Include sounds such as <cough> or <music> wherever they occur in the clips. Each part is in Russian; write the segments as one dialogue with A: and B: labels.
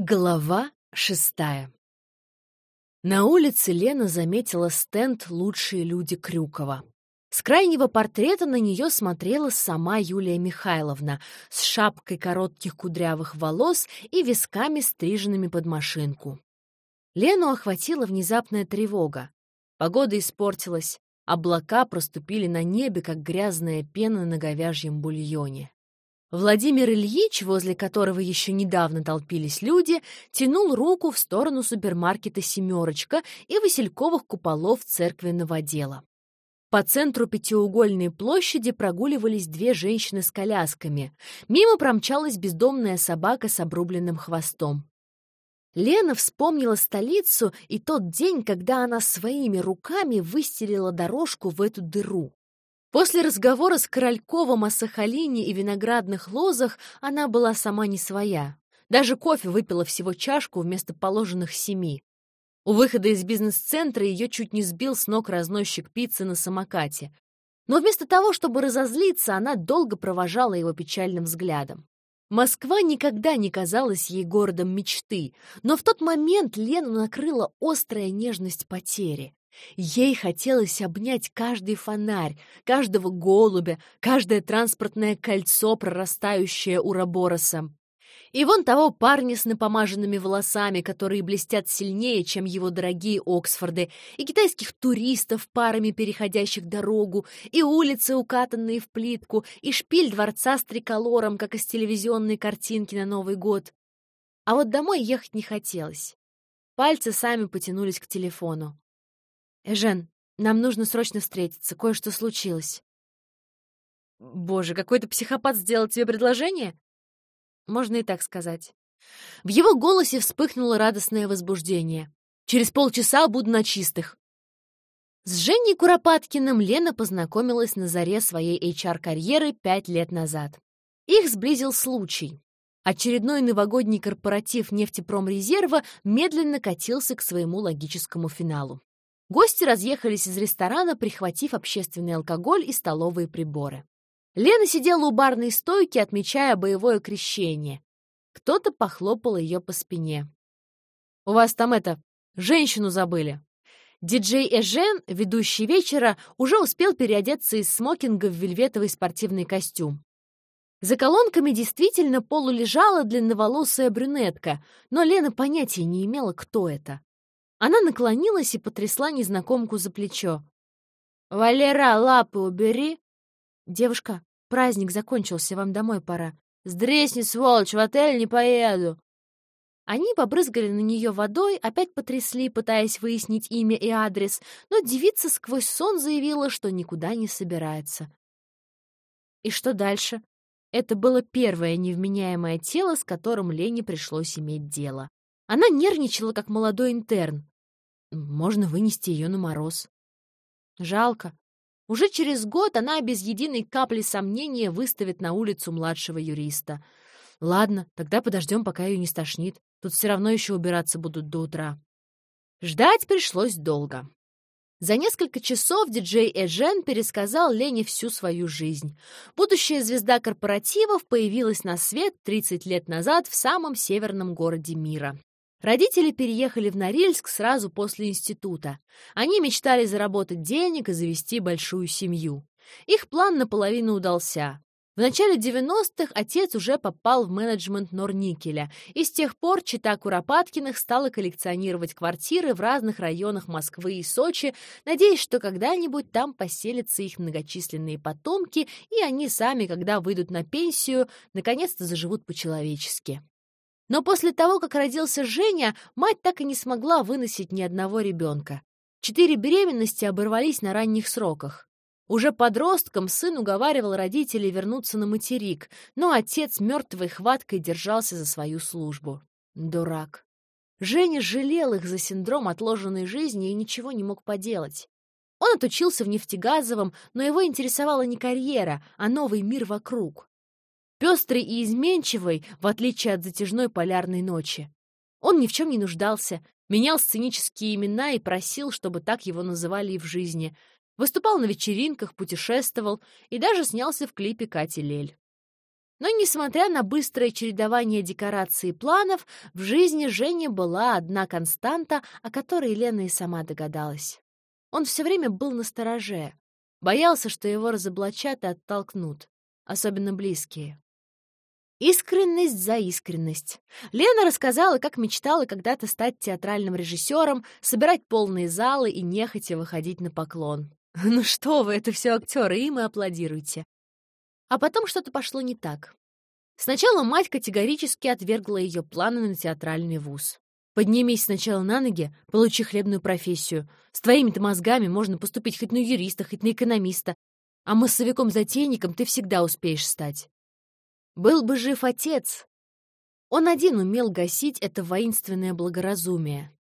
A: Глава шестая На улице Лена заметила стенд «Лучшие люди Крюкова». С крайнего портрета на нее смотрела сама Юлия Михайловна с шапкой коротких кудрявых волос и висками, стриженными под машинку. Лену охватила внезапная тревога. Погода испортилась, облака проступили на небе, как грязная пена на говяжьем бульоне. Владимир Ильич, возле которого еще недавно толпились люди, тянул руку в сторону супермаркета «Семерочка» и васильковых куполов церкви Новодела. По центру пятиугольной площади прогуливались две женщины с колясками. Мимо промчалась бездомная собака с обрубленным хвостом. Лена вспомнила столицу и тот день, когда она своими руками выстелила дорожку в эту дыру. После разговора с Корольковым о Сахалине и виноградных лозах она была сама не своя. Даже кофе выпила всего чашку вместо положенных семи. У выхода из бизнес-центра ее чуть не сбил с ног разносчик пиццы на самокате. Но вместо того, чтобы разозлиться, она долго провожала его печальным взглядом. Москва никогда не казалась ей городом мечты, но в тот момент Лену накрыла острая нежность потери. Ей хотелось обнять каждый фонарь, каждого голубя, каждое транспортное кольцо, прорастающее у Рабороса. И вон того парня с напомаженными волосами, которые блестят сильнее, чем его дорогие Оксфорды, и китайских туристов, парами переходящих дорогу, и улицы, укатанные в плитку, и шпиль дворца с триколором, как из телевизионной картинки на Новый год. А вот домой ехать не хотелось. Пальцы сами потянулись к телефону. «Эжен, нам нужно срочно встретиться, кое-что случилось». «Боже, какой-то психопат сделал тебе предложение?» Можно и так сказать. В его голосе вспыхнуло радостное возбуждение. «Через полчаса буду на чистых». С Женей Куропаткиным Лена познакомилась на заре своей HR-карьеры пять лет назад. Их сблизил случай. Очередной новогодний корпоратив нефтепромрезерва медленно катился к своему логическому финалу. Гости разъехались из ресторана, прихватив общественный алкоголь и столовые приборы. Лена сидела у барной стойки, отмечая боевое крещение. Кто-то похлопал ее по спине. «У вас там это, женщину забыли!» Диджей Эжен, ведущий вечера, уже успел переодеться из смокинга в вельветовый спортивный костюм. За колонками действительно полулежала длинноволосая брюнетка, но Лена понятия не имела, кто это. Она наклонилась и потрясла незнакомку за плечо. «Валера, лапы убери!» «Девушка, праздник закончился, вам домой пора». «Сдресни, сволочь, в отель не поеду!» Они побрызгали на нее водой, опять потрясли, пытаясь выяснить имя и адрес, но девица сквозь сон заявила, что никуда не собирается. И что дальше? Это было первое невменяемое тело, с которым Лене пришлось иметь дело. Она нервничала, как молодой интерн. Можно вынести ее на мороз. Жалко. Уже через год она без единой капли сомнения выставит на улицу младшего юриста. Ладно, тогда подождем, пока ее не стошнит. Тут все равно еще убираться будут до утра. Ждать пришлось долго. За несколько часов диджей Эжен пересказал Лене всю свою жизнь. Будущая звезда корпоративов появилась на свет 30 лет назад в самом северном городе мира. Родители переехали в Норильск сразу после института. Они мечтали заработать денег и завести большую семью. Их план наполовину удался. В начале 90-х отец уже попал в менеджмент Норникеля, и с тех пор чита Куропаткиных стала коллекционировать квартиры в разных районах Москвы и Сочи, надеясь, что когда-нибудь там поселятся их многочисленные потомки, и они сами, когда выйдут на пенсию, наконец-то заживут по-человечески. Но после того, как родился Женя, мать так и не смогла выносить ни одного ребенка. Четыре беременности оборвались на ранних сроках. Уже подростком сын уговаривал родителей вернуться на материк, но отец мертвой хваткой держался за свою службу. Дурак. Женя жалел их за синдром отложенной жизни и ничего не мог поделать. Он отучился в нефтегазовом, но его интересовала не карьера, а новый мир вокруг. Пестрый и изменчивый, в отличие от затяжной полярной ночи. Он ни в чем не нуждался, менял сценические имена и просил, чтобы так его называли и в жизни. Выступал на вечеринках, путешествовал и даже снялся в клипе Кати Лель. Но, несмотря на быстрое чередование декораций и планов, в жизни Жени была одна константа, о которой Лена и сама догадалась. Он все время был на стороже, боялся, что его разоблачат и оттолкнут, особенно близкие. Искренность за искренность. Лена рассказала, как мечтала когда-то стать театральным режиссером, собирать полные залы и нехотя выходить на поклон. <laughs> «Ну что вы, это все актеры, им и аплодируйте». А потом что-то пошло не так. Сначала мать категорически отвергла ее планы на театральный вуз. «Поднимись сначала на ноги, получи хлебную профессию. С твоими-то мозгами можно поступить хоть на юриста, хоть на экономиста, а массовиком-затейником ты всегда успеешь стать». Был бы жив отец. Он один умел гасить это воинственное благоразумие.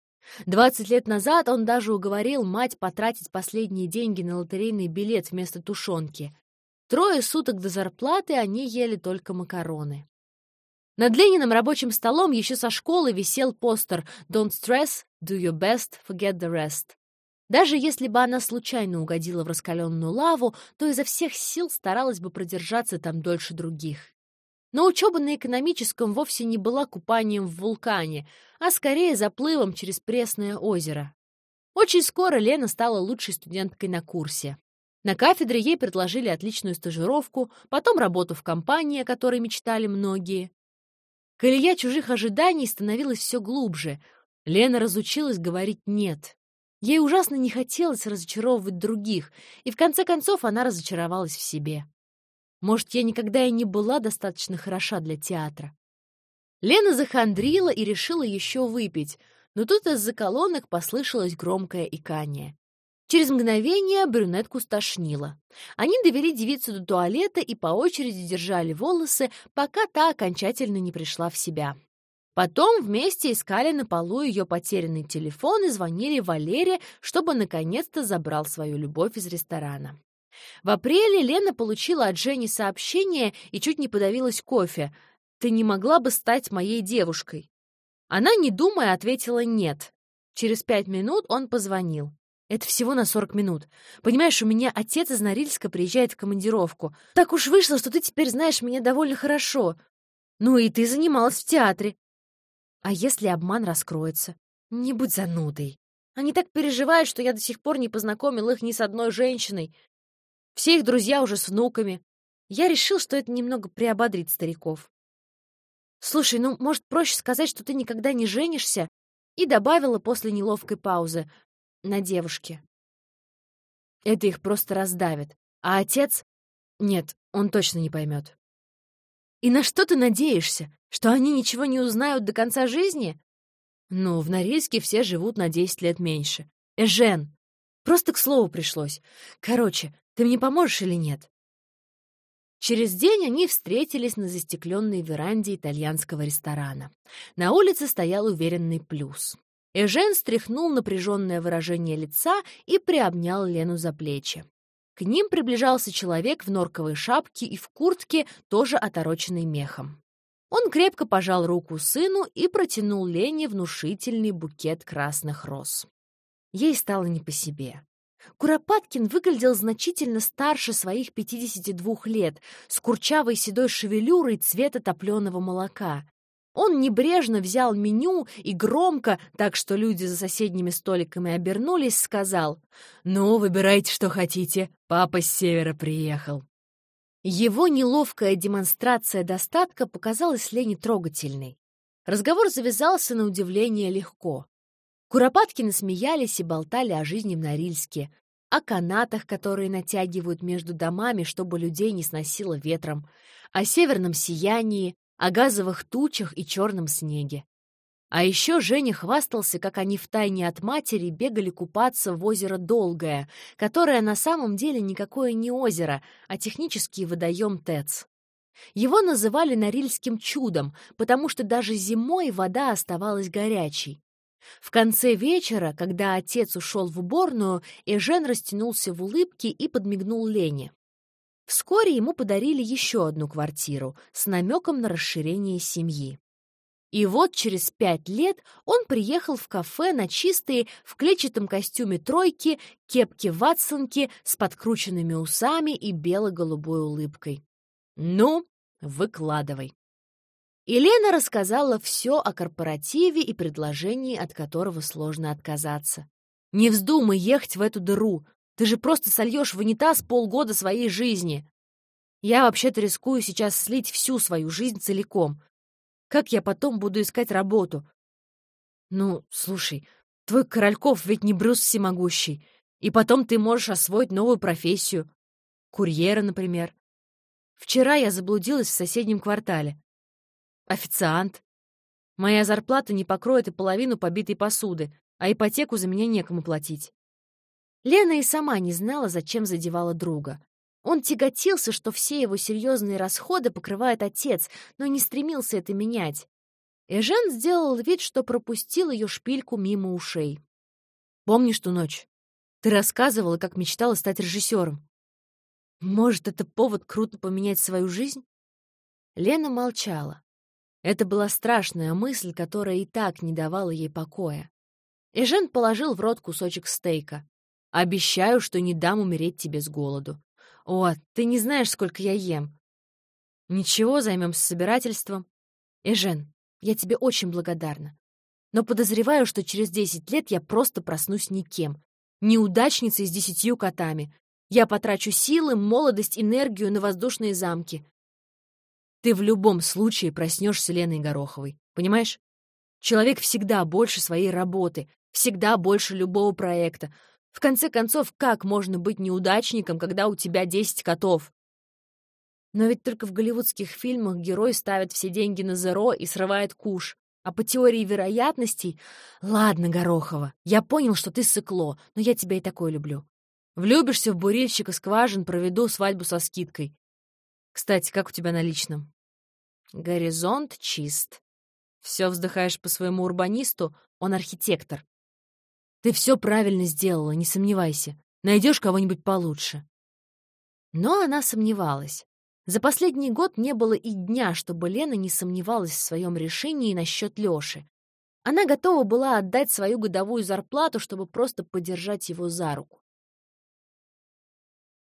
A: Двадцать лет назад он даже уговорил мать потратить последние деньги на лотерейный билет вместо тушенки. Трое суток до зарплаты они ели только макароны. Над Лениным рабочим столом еще со школы висел постер «Don't stress, do your best, forget the rest». Даже если бы она случайно угодила в раскаленную лаву, то изо всех сил старалась бы продержаться там дольше других. Но учеба на экономическом вовсе не была купанием в вулкане, а скорее заплывом через пресное озеро. Очень скоро Лена стала лучшей студенткой на курсе. На кафедре ей предложили отличную стажировку, потом работу в компании, о которой мечтали многие. Колея чужих ожиданий становилась все глубже. Лена разучилась говорить «нет». Ей ужасно не хотелось разочаровывать других, и в конце концов она разочаровалась в себе. Может, я никогда и не была достаточно хороша для театра. Лена захандрила и решила еще выпить, но тут из-за колонок послышалось громкое икание. Через мгновение брюнетку стошнило. Они довели девицу до туалета и по очереди держали волосы, пока та окончательно не пришла в себя. Потом вместе искали на полу ее потерянный телефон и звонили Валере, чтобы наконец-то забрал свою любовь из ресторана. В апреле Лена получила от Жени сообщение и чуть не подавилась кофе. «Ты не могла бы стать моей девушкой?» Она, не думая, ответила «нет». Через пять минут он позвонил. Это всего на сорок минут. Понимаешь, у меня отец из Норильска приезжает в командировку. Так уж вышло, что ты теперь знаешь меня довольно хорошо. Ну и ты занималась в театре. А если обман раскроется? Не будь занудой. Они так переживают, что я до сих пор не познакомил их ни с одной женщиной. Все их друзья уже с внуками. Я решил, что это немного приободрит стариков. «Слушай, ну, может, проще сказать, что ты никогда не женишься?» И добавила после неловкой паузы на девушке. Это их просто раздавит. А отец... Нет, он точно не поймет. И на что ты надеешься? Что они ничего не узнают до конца жизни? Ну, в Норильске все живут на 10 лет меньше. Эжен! Просто к слову пришлось. Короче, ты мне поможешь или нет?» Через день они встретились на застекленной веранде итальянского ресторана. На улице стоял уверенный плюс. Эжен стряхнул напряженное выражение лица и приобнял Лену за плечи. К ним приближался человек в норковой шапке и в куртке, тоже отороченной мехом. Он крепко пожал руку сыну и протянул Лене внушительный букет красных роз. Ей стало не по себе. Куропаткин выглядел значительно старше своих 52 лет, с курчавой седой шевелюрой цвета топленого молока. Он небрежно взял меню и громко, так что люди за соседними столиками обернулись, сказал «Ну, выбирайте, что хотите, папа с севера приехал». Его неловкая демонстрация достатка показалась Лене трогательной. Разговор завязался на удивление легко. Куропаткины смеялись и болтали о жизни в Норильске, о канатах, которые натягивают между домами, чтобы людей не сносило ветром, о северном сиянии, о газовых тучах и черном снеге. А еще Женя хвастался, как они втайне от матери бегали купаться в озеро Долгое, которое на самом деле никакое не озеро, а технический водоем ТЭЦ. Его называли Норильским чудом, потому что даже зимой вода оставалась горячей. В конце вечера, когда отец ушел в уборную, Эжен растянулся в улыбке и подмигнул Лене. Вскоре ему подарили еще одну квартиру с намеком на расширение семьи. И вот через пять лет он приехал в кафе на чистые, в клетчатом костюме тройки, кепке ватсонки с подкрученными усами и бело-голубой улыбкой. «Ну, Выкладывай. И Лена рассказала все о корпоративе и предложении, от которого сложно отказаться. «Не вздумай ехать в эту дыру. Ты же просто сольешь в унитаз полгода своей жизни. Я вообще-то рискую сейчас слить всю свою жизнь целиком. Как я потом буду искать работу? Ну, слушай, твой Корольков ведь не Брюс всемогущий. И потом ты можешь освоить новую профессию. Курьера, например. Вчера я заблудилась в соседнем квартале. Официант. Моя зарплата не покроет и половину побитой посуды, а ипотеку за меня некому платить. Лена и сама не знала, зачем задевала друга. Он тяготился, что все его серьезные расходы покрывает отец, но не стремился это менять. Эжен сделал вид, что пропустил ее шпильку мимо ушей. «Помнишь ту ночь? Ты рассказывала, как мечтала стать режиссером. Может, это повод круто поменять свою жизнь?» Лена молчала. Это была страшная мысль, которая и так не давала ей покоя. Эжен положил в рот кусочек стейка. «Обещаю, что не дам умереть тебе с голоду. О, ты не знаешь, сколько я ем. Ничего, займемся собирательством. Эжен, я тебе очень благодарна. Но подозреваю, что через десять лет я просто проснусь никем. Неудачницей с десятью котами. Я потрачу силы, молодость, энергию на воздушные замки. Ты в любом случае проснешься Леной Гороховой. Понимаешь? Человек всегда больше своей работы, всегда больше любого проекта. В конце концов, как можно быть неудачником, когда у тебя 10 котов? Но ведь только в голливудских фильмах герой ставит все деньги на зеро и срывает куш. А по теории вероятностей... Ладно, Горохова, я понял, что ты сыкло, но я тебя и такое люблю. Влюбишься в бурильщика скважин, проведу свадьбу со скидкой. Кстати, как у тебя на личном? Горизонт чист. Все вздыхаешь по своему урбанисту, он архитектор. Ты все правильно сделала, не сомневайся. Найдешь кого-нибудь получше. Но она сомневалась. За последний год не было и дня, чтобы Лена не сомневалась в своем решении насчет Лёши. Она готова была отдать свою годовую зарплату, чтобы просто подержать его за руку.